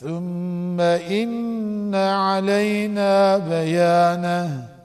ثم إن علينا بيانه.